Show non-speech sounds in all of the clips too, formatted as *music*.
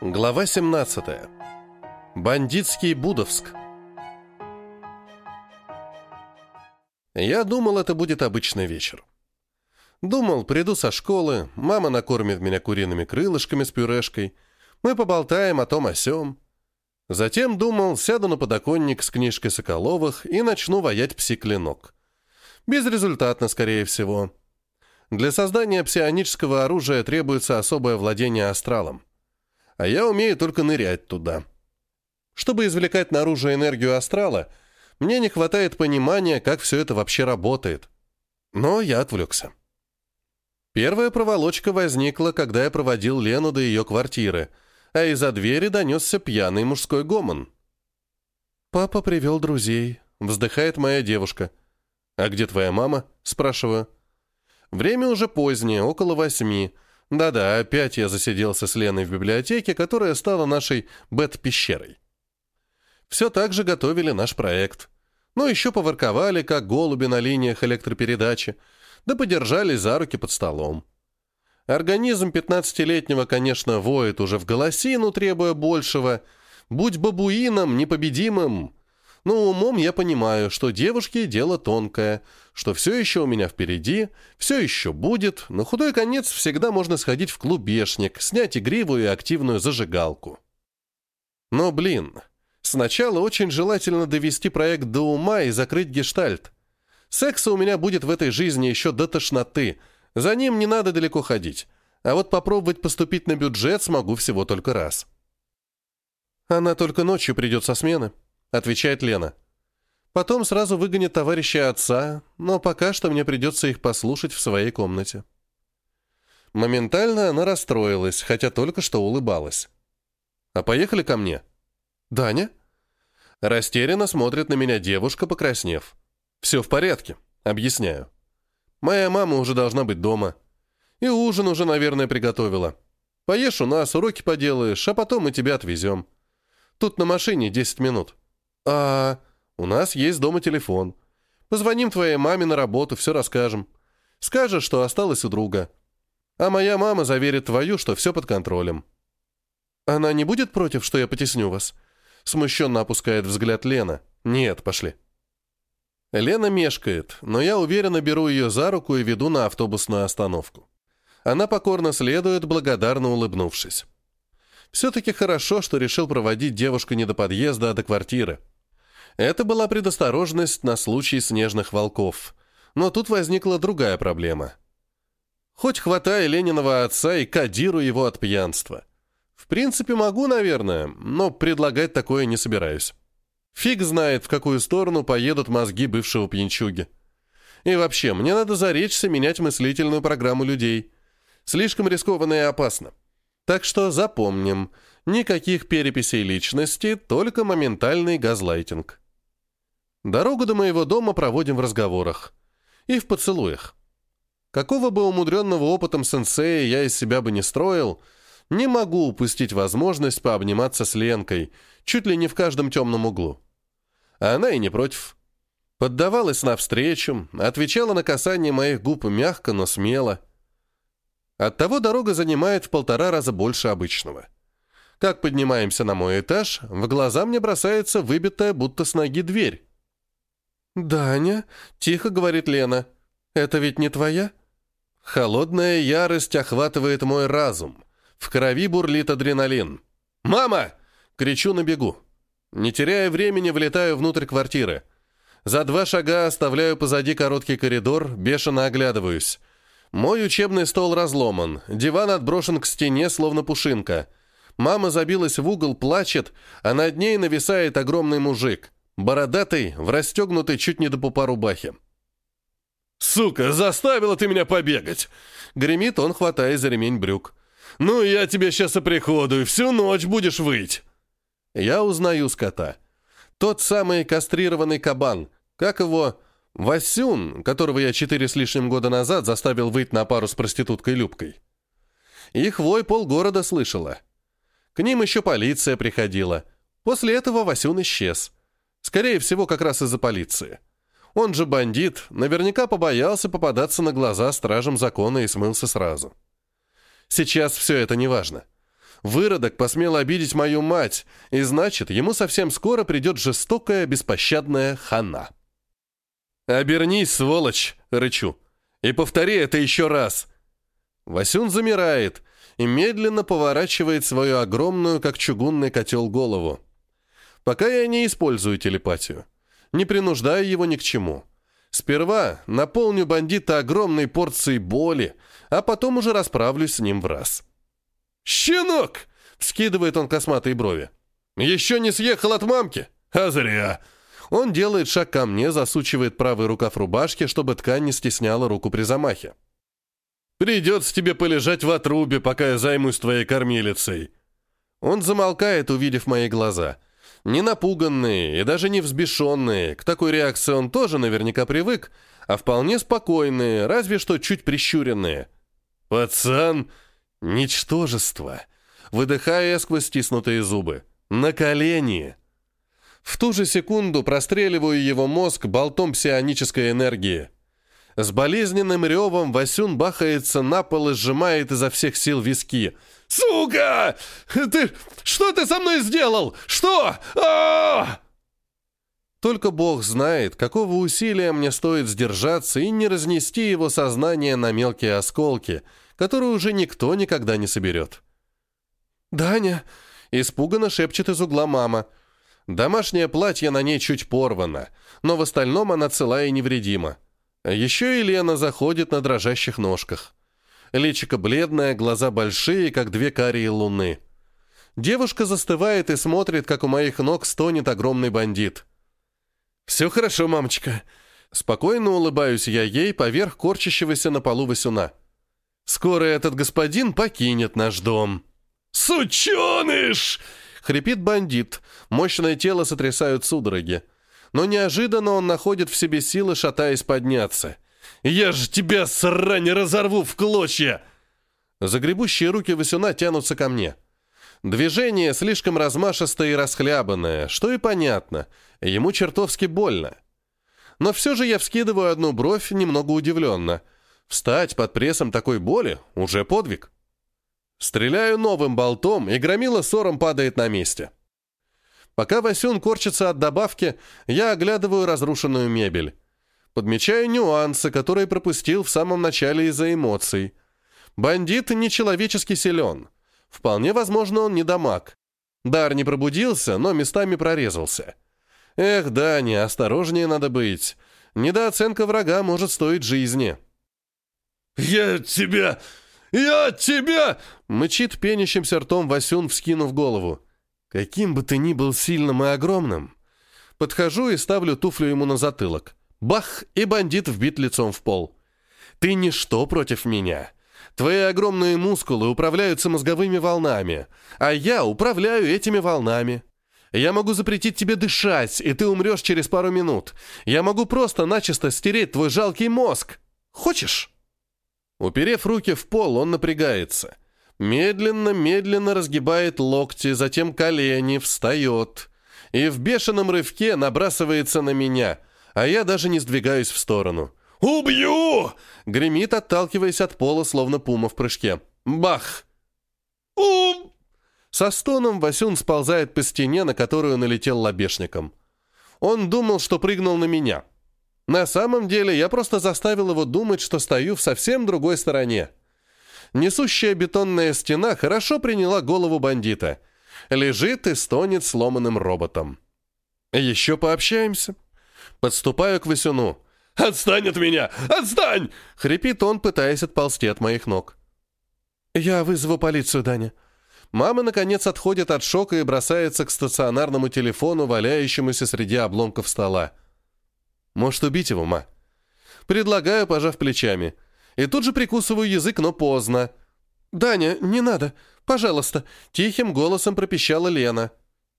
Глава 17. Бандитский Будовск. Я думал, это будет обычный вечер. Думал, приду со школы, мама накормит меня куриными крылышками с пюрешкой, мы поболтаем о том о сём. Затем думал, сяду на подоконник с книжкой Соколовых и начну ваять пси-клинок. Безрезультатно, скорее всего. Для создания псионического оружия требуется особое владение астралом. А я умею только нырять туда. Чтобы извлекать наружу энергию астрала, мне не хватает понимания, как все это вообще работает. Но я отвлекся. Первая проволочка возникла, когда я проводил Лену до ее квартиры, а из-за двери донесся пьяный мужской гомон. «Папа привел друзей», — вздыхает моя девушка. «А где твоя мама?» — спрашиваю. Время уже позднее, около восьми. Да-да, опять я засиделся с Леной в библиотеке, которая стала нашей бет-пещерой. Все так же готовили наш проект. Ну, еще поворковали, как голуби на линиях электропередачи, да подержались за руки под столом. Организм 15-летнего, конечно, воет уже в голосину, требуя большего. Будь бабуином, непобедимым. Но умом я понимаю, что девушке дело тонкое, что все еще у меня впереди, все еще будет, на худой конец всегда можно сходить в клубешник, снять игривую и активную зажигалку. Но, блин, сначала очень желательно довести проект до ума и закрыть гештальт. Секса у меня будет в этой жизни еще до тошноты, за ним не надо далеко ходить, а вот попробовать поступить на бюджет смогу всего только раз. Она только ночью придет со смены, отвечает Лена. Потом сразу выгонит товарища отца, но пока что мне придется их послушать в своей комнате. Моментально она расстроилась, хотя только что улыбалась. «А поехали ко мне?» «Даня?» Растерянно смотрит на меня девушка, покраснев. «Все в порядке», — объясняю. «Моя мама уже должна быть дома. И ужин уже, наверное, приготовила. Поешь у нас, уроки поделаешь, а потом мы тебя отвезем. Тут на машине 10 минут». «А...» «У нас есть дома телефон. Позвоним твоей маме на работу, все расскажем. Скажешь, что осталось у друга. А моя мама заверит твою, что все под контролем». «Она не будет против, что я потесню вас?» Смущенно опускает взгляд Лена. «Нет, пошли». Лена мешкает, но я уверенно беру ее за руку и веду на автобусную остановку. Она покорно следует, благодарно улыбнувшись. Все-таки хорошо, что решил проводить девушку не до подъезда, а до квартиры. Это была предосторожность на случай снежных волков. Но тут возникла другая проблема. Хоть хватай Лениного отца и кодируй его от пьянства. В принципе, могу, наверное, но предлагать такое не собираюсь. Фиг знает, в какую сторону поедут мозги бывшего пьянчуги. И вообще, мне надо заречься менять мыслительную программу людей. Слишком рискованно и опасно. Так что запомним, никаких переписей личности, только моментальный газлайтинг. Дорогу до моего дома проводим в разговорах. И в поцелуях. Какого бы умудренного опытом сенсея я из себя бы не строил, не могу упустить возможность пообниматься с Ленкой, чуть ли не в каждом темном углу. А она и не против. Поддавалась навстречу, отвечала на касание моих губ мягко, но смело. Оттого дорога занимает в полтора раза больше обычного. Как поднимаемся на мой этаж, в глаза мне бросается выбитая будто с ноги дверь. «Даня», — тихо говорит Лена, — «это ведь не твоя?» Холодная ярость охватывает мой разум. В крови бурлит адреналин. «Мама!» — кричу на бегу. Не теряя времени, влетаю внутрь квартиры. За два шага оставляю позади короткий коридор, бешено оглядываюсь. Мой учебный стол разломан, диван отброшен к стене, словно пушинка. Мама забилась в угол, плачет, а над ней нависает огромный мужик. Бородатый, в расстегнутой чуть не до пупа рубахе. «Сука, заставила ты меня побегать!» Гремит он, хватая за ремень брюк. «Ну, я тебе сейчас оприходую, всю ночь будешь выть!» Я узнаю скота. Тот самый кастрированный кабан. Как его... Васюн, которого я четыре с лишним года назад заставил выйти на пару с проституткой Любкой. Их вой полгорода слышала. К ним еще полиция приходила. После этого Васюн исчез. Скорее всего, как раз из-за полиции. Он же бандит, наверняка побоялся попадаться на глаза стражам закона и смылся сразу. Сейчас все это не важно. Выродок посмел обидеть мою мать, и значит, ему совсем скоро придет жестокая, беспощадная хана. «Обернись, сволочь!» — рычу. «И повтори это еще раз!» Васюн замирает и медленно поворачивает свою огромную, как чугунный котел, голову. Пока я не использую телепатию. Не принуждаю его ни к чему. Сперва наполню бандита огромной порцией боли, а потом уже расправлюсь с ним в раз. «Щенок!» — вскидывает он косматые брови. «Еще не съехал от мамки? А зря!» Он делает шаг ко мне, засучивает правый рукав рубашки, чтобы ткань не стесняла руку при замахе. «Придется тебе полежать в отрубе, пока я займусь твоей кормилицей». Он замолкает, увидев мои глаза. Не напуганные и даже не взбешенные. К такой реакции он тоже наверняка привык, а вполне спокойные, разве что чуть прищуренные. «Пацан!» Ничтожество. Выдыхая сквозь стиснутые зубы. На колени. В ту же секунду простреливаю его мозг болтом псионической энергии. С болезненным ревом Васюн бахается на пол и сжимает изо всех сил виски. «Сука! Ты... Что ты со мной сделал? Что? а Только Бог знает, какого усилия мне стоит сдержаться и не разнести его сознание на мелкие осколки — которую уже никто никогда не соберет. «Даня!» — испуганно шепчет из угла мама. Домашнее платье на ней чуть порвано, но в остальном она цела и невредима. Еще и Лена заходит на дрожащих ножках. Личико бледное, глаза большие, как две карие луны. Девушка застывает и смотрит, как у моих ног стонет огромный бандит. «Все хорошо, мамочка». Спокойно улыбаюсь я ей поверх корчащегося на полу Васюна. Скоро этот господин покинет наш дом». «Сученыш!» — хрипит бандит. Мощное тело сотрясают судороги. Но неожиданно он находит в себе силы, шатаясь подняться. «Я же тебя, срань, разорву в клочья!» Загребущие руки Васюна тянутся ко мне. Движение слишком размашистое и расхлябанное, что и понятно. Ему чертовски больно. Но все же я вскидываю одну бровь немного удивленно — Встать под прессом такой боли — уже подвиг. Стреляю новым болтом, и громила ссором падает на месте. Пока Васюн корчится от добавки, я оглядываю разрушенную мебель. Подмечаю нюансы, которые пропустил в самом начале из-за эмоций. Бандит нечеловечески силен. Вполне возможно, он не дамаг. Дар не пробудился, но местами прорезался. Эх, Дани, осторожнее надо быть. Недооценка врага может стоить жизни. «Я тебя! Я тебя!» — мычит пенящимся ртом Васюн, вскинув голову. «Каким бы ты ни был сильным и огромным...» Подхожу и ставлю туфлю ему на затылок. Бах! И бандит вбит лицом в пол. «Ты ничто против меня. Твои огромные мускулы управляются мозговыми волнами, а я управляю этими волнами. Я могу запретить тебе дышать, и ты умрешь через пару минут. Я могу просто начисто стереть твой жалкий мозг. Хочешь?» Уперев руки в пол, он напрягается. Медленно-медленно разгибает локти, затем колени, встает. И в бешеном рывке набрасывается на меня, а я даже не сдвигаюсь в сторону. «Убью!» — гремит, отталкиваясь от пола, словно пума в прыжке. «Бах!» «Ум!» Со стоном Васюн сползает по стене, на которую налетел лобешником. Он думал, что прыгнул на меня — на самом деле, я просто заставил его думать, что стою в совсем другой стороне. Несущая бетонная стена хорошо приняла голову бандита. Лежит и стонет сломанным роботом. Еще пообщаемся. Подступаю к Васюну. «Отстань от меня! Отстань!» — хрипит он, пытаясь отползти от моих ног. «Я вызову полицию, Даня». Мама, наконец, отходит от шока и бросается к стационарному телефону, валяющемуся среди обломков стола. Может, убить его, ма? Предлагаю, пожав плечами. И тут же прикусываю язык, но поздно. «Даня, не надо. Пожалуйста», — тихим голосом пропищала Лена.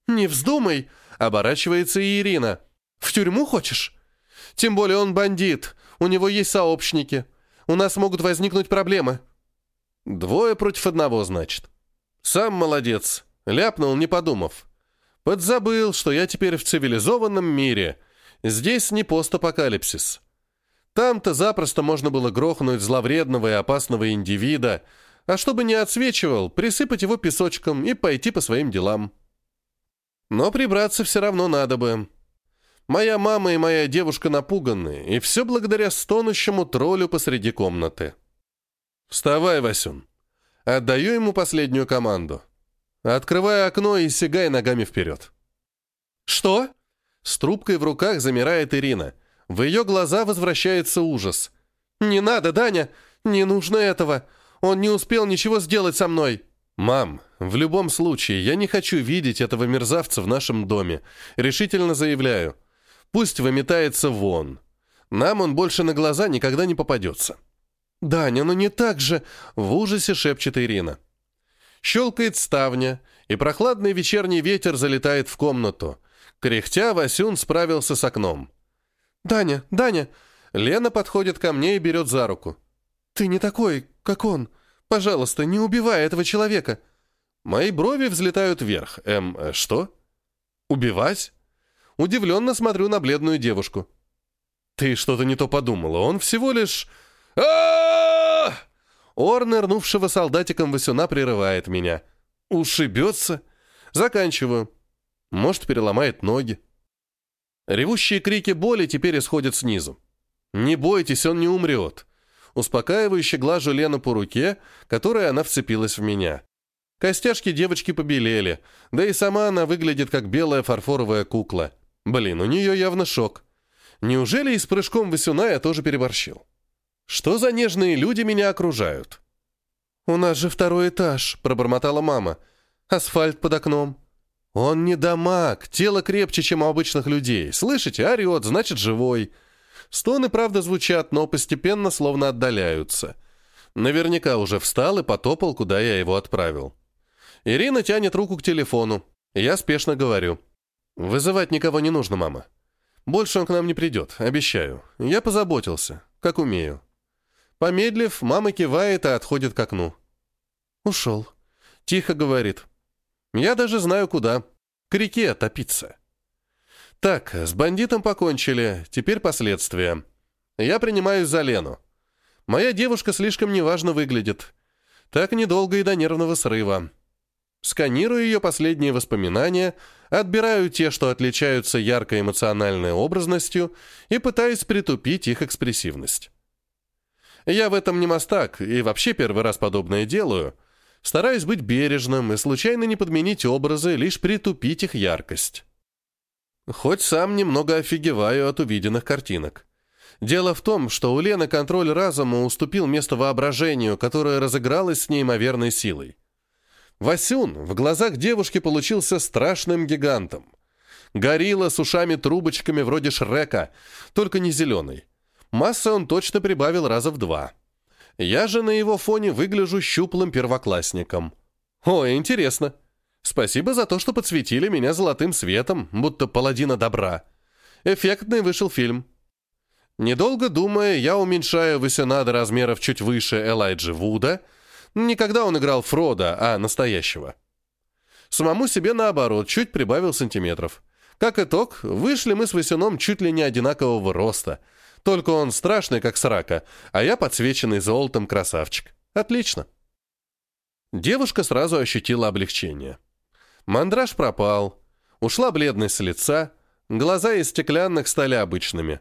«Не вздумай», — оборачивается и Ирина. «В тюрьму хочешь?» «Тем более он бандит. У него есть сообщники. У нас могут возникнуть проблемы». «Двое против одного, значит. Сам молодец. Ляпнул, не подумав. Подзабыл, что я теперь в цивилизованном мире, Здесь не постапокалипсис. Там-то запросто можно было грохнуть зловредного и опасного индивида, А чтобы не отсвечивал, присыпать его песочком и пойти по своим делам. Но прибраться все равно надо бы. Моя мама и моя девушка напуганы, и все благодаря стонущему троллю посреди комнаты. «Вставай, Васюн!» Отдаю ему последнюю команду. Открывай окно и сигай ногами вперед. «Что?» С трубкой в руках замирает Ирина. В ее глаза возвращается ужас. «Не надо, Даня! Не нужно этого! Он не успел ничего сделать со мной!» «Мам, в любом случае, я не хочу видеть этого мерзавца в нашем доме. Решительно заявляю. Пусть выметается вон. Нам он больше на глаза никогда не попадется». «Даня, ну не так же!» — в ужасе шепчет Ирина. Щелкает ставня, и прохладный вечерний ветер залетает в комнату. Кряхтя, Васюн справился с окном. «Даня, Даня!» Лена подходит ко мне и берет за руку. «Ты не такой, как он. Пожалуйста, не убивай этого человека». Мои брови взлетают вверх. Эм, э, что? Убивать? Удивленно смотрю на бледную девушку. Ты что-то не то подумала. Он всего лишь... а Ор, нырнувшего солдатиком Васюна, прерывает меня. Ушибется? Заканчиваю. Может, переломает ноги. Ревущие крики боли теперь исходят снизу. «Не бойтесь, он не умрет». Успокаивающе глажу Лену по руке, которой она вцепилась в меня. Костяшки девочки побелели, да и сама она выглядит как белая фарфоровая кукла. Блин, у нее явно шок. Неужели и с прыжком Васюна я тоже переборщил? Что за нежные люди меня окружают? «У нас же второй этаж», — пробормотала мама. «Асфальт под окном». «Он не дамаг, тело крепче, чем у обычных людей. Слышите, орет, значит, живой». Стоны, правда, звучат, но постепенно словно отдаляются. Наверняка уже встал и потопал, куда я его отправил. Ирина тянет руку к телефону. Я спешно говорю. «Вызывать никого не нужно, мама. Больше он к нам не придет, обещаю. Я позаботился, как умею». Помедлив, мама кивает и отходит к окну. «Ушел», — тихо говорит. Я даже знаю куда. К реке топиться. Так, с бандитом покончили, теперь последствия. Я принимаюсь за Лену. Моя девушка слишком неважно выглядит. Так недолго и до нервного срыва. Сканирую ее последние воспоминания, отбираю те, что отличаются яркой эмоциональной образностью, и пытаюсь притупить их экспрессивность. Я в этом не мастак, и вообще первый раз подобное делаю, стараясь быть бережным и случайно не подменить образы, лишь притупить их яркость. Хоть сам немного офигеваю от увиденных картинок. Дело в том, что у Лены контроль разума уступил место воображению, которое разыгралось с неимоверной силой. Васюн в глазах девушки получился страшным гигантом. Горилла с ушами-трубочками вроде Шрека, только не зеленый. Массы он точно прибавил раза в два. Я же на его фоне выгляжу щуплым первоклассником. О, интересно. Спасибо за то, что подсветили меня золотым светом, будто паладина добра. Эффектный вышел фильм. Недолго думая, я уменьшаю Васюна до размеров чуть выше Элайджи Вуда. Никогда он играл Фрода, а настоящего. Самому себе, наоборот, чуть прибавил сантиметров. Как итог, вышли мы с Васюном чуть ли не одинакового роста — только он страшный, как срака, а я подсвеченный золотом красавчик. Отлично. Девушка сразу ощутила облегчение. Мандраж пропал. Ушла бледность с лица. Глаза из стеклянных стали обычными.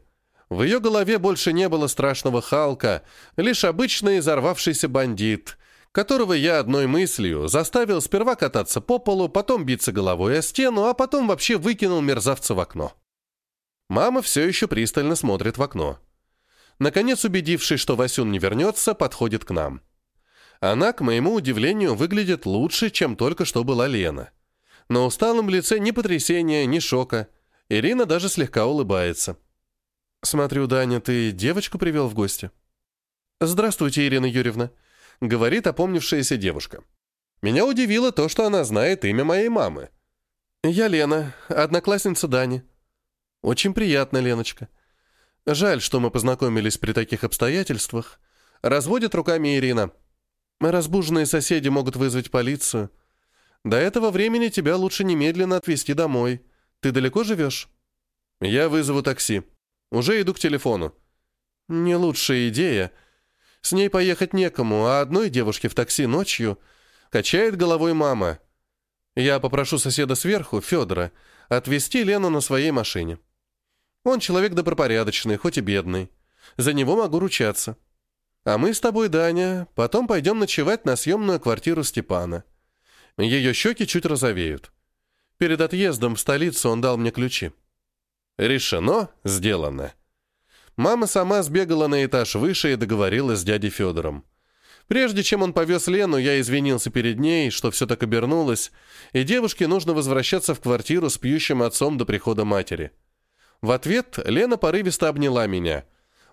В ее голове больше не было страшного Халка, лишь обычный взорвавшийся бандит, которого я одной мыслью заставил сперва кататься по полу, потом биться головой о стену, а потом вообще выкинул мерзавца в окно. Мама все еще пристально смотрит в окно. Наконец, убедившись, что Васюн не вернется, подходит к нам. Она, к моему удивлению, выглядит лучше, чем только что была Лена. На усталом лице ни потрясения, ни шока. Ирина даже слегка улыбается. «Смотрю, Даня, ты девочку привел в гости?» «Здравствуйте, Ирина Юрьевна», — говорит опомнившаяся девушка. «Меня удивило то, что она знает имя моей мамы. Я Лена, одноклассница Дани. «Очень приятно, Леночка. Жаль, что мы познакомились при таких обстоятельствах. Разводит руками Ирина. Разбуженные соседи могут вызвать полицию. До этого времени тебя лучше немедленно отвезти домой. Ты далеко живешь?» «Я вызову такси. Уже иду к телефону». «Не лучшая идея. С ней поехать некому, а одной девушке в такси ночью качает головой мама. Я попрошу соседа сверху, Федора, отвезти Лену на своей машине. Он человек добропорядочный, хоть и бедный. За него могу ручаться. А мы с тобой, Даня, потом пойдем ночевать на съемную квартиру Степана. Ее щеки чуть розовеют. Перед отъездом в столицу он дал мне ключи. Решено, сделано. Мама сама сбегала на этаж выше и договорилась с дядей Федором. Прежде чем он повез Лену, я извинился перед ней, что все так обернулось, и девушке нужно возвращаться в квартиру с пьющим отцом до прихода матери. В ответ Лена порывисто обняла меня.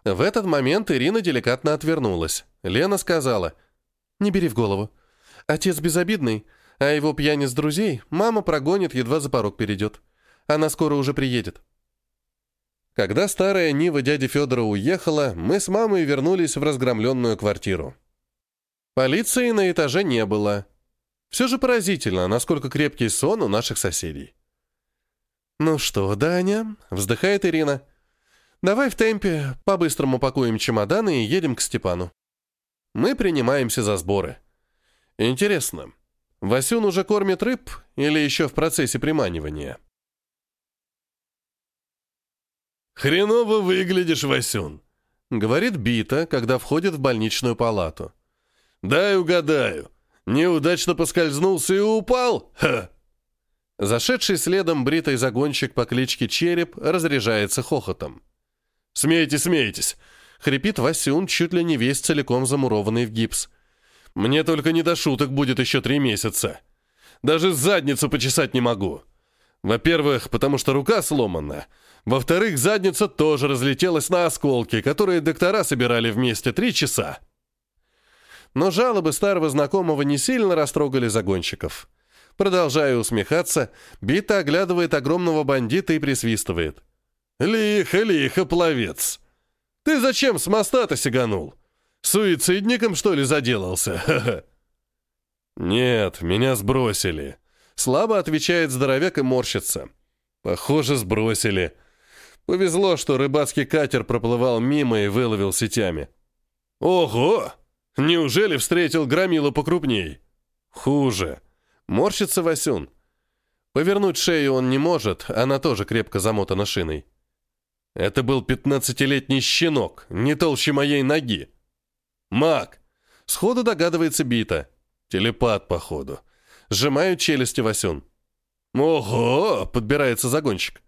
В этот момент Ирина деликатно отвернулась. Лена сказала, «Не бери в голову. Отец безобидный, а его пьяниц друзей мама прогонит, едва за порог перейдет. Она скоро уже приедет». Когда старая Нива дяди Федора уехала, мы с мамой вернулись в разгромленную квартиру. Полиции на этаже не было. Все же поразительно, насколько крепкий сон у наших соседей. «Ну что, Даня?» — вздыхает Ирина. «Давай в темпе, по-быстрому пакуем чемоданы и едем к Степану». Мы принимаемся за сборы. Интересно, Васюн уже кормит рыб или еще в процессе приманивания? «Хреново выглядишь, Васюн», — говорит Бита, когда входит в больничную палату. «Дай угадаю. Неудачно поскользнулся и упал? Ха!» Зашедший следом бритый загонщик по кличке Череп разряжается хохотом. «Смейтесь, смейтесь!» — хрипит Васюн, чуть ли не весь целиком замурованный в гипс. «Мне только не до шуток будет еще три месяца. Даже задницу почесать не могу. Во-первых, потому что рука сломана. Во-вторых, задница тоже разлетелась на осколки, которые доктора собирали вместе три часа». Но жалобы старого знакомого не сильно растрогали загонщиков. Продолжая усмехаться, Бита оглядывает огромного бандита и присвистывает. «Лихо, лихо, пловец! Ты зачем с моста-то сиганул? Суицидником, что ли, заделался? *laughs* «Нет, меня сбросили», — слабо отвечает здоровяк и морщится. «Похоже, сбросили. Повезло, что рыбацкий катер проплывал мимо и выловил сетями». «Ого! Неужели встретил громилу покрупней?» «Хуже. Морщится Васюн. Повернуть шею он не может, она тоже крепко замотана шиной. Это был пятнадцатилетний щенок, не толще моей ноги. Маг. Сходу догадывается Бита. Телепат, походу. Сжимают челюсти Васюн. «Ого!» — подбирается загонщик.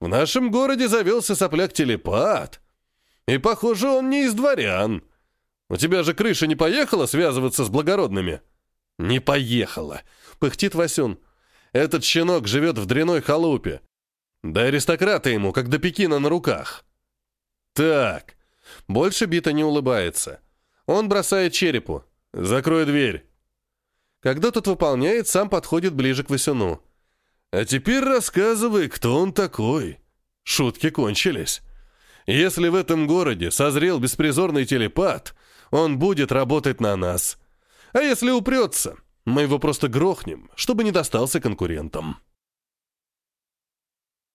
«В нашем городе завелся сопляк-телепат. И, похоже, он не из дворян. У тебя же крыша не поехала связываться с благородными?» «Не поехала», — пыхтит Васюн. «Этот щенок живет в дряной халупе. Да аристократа ему, как до Пекина на руках». «Так». Больше Бита не улыбается. Он бросает черепу. «Закрой дверь». Когда тот выполняет, сам подходит ближе к Васюну. «А теперь рассказывай, кто он такой». Шутки кончились. Если в этом городе созрел беспризорный телепат, он будет работать на нас. А если упрется, мы его просто грохнем, чтобы не достался конкурентам.